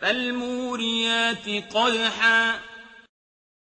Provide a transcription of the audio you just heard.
فَالْمُورِيَاتِ قَدْحًا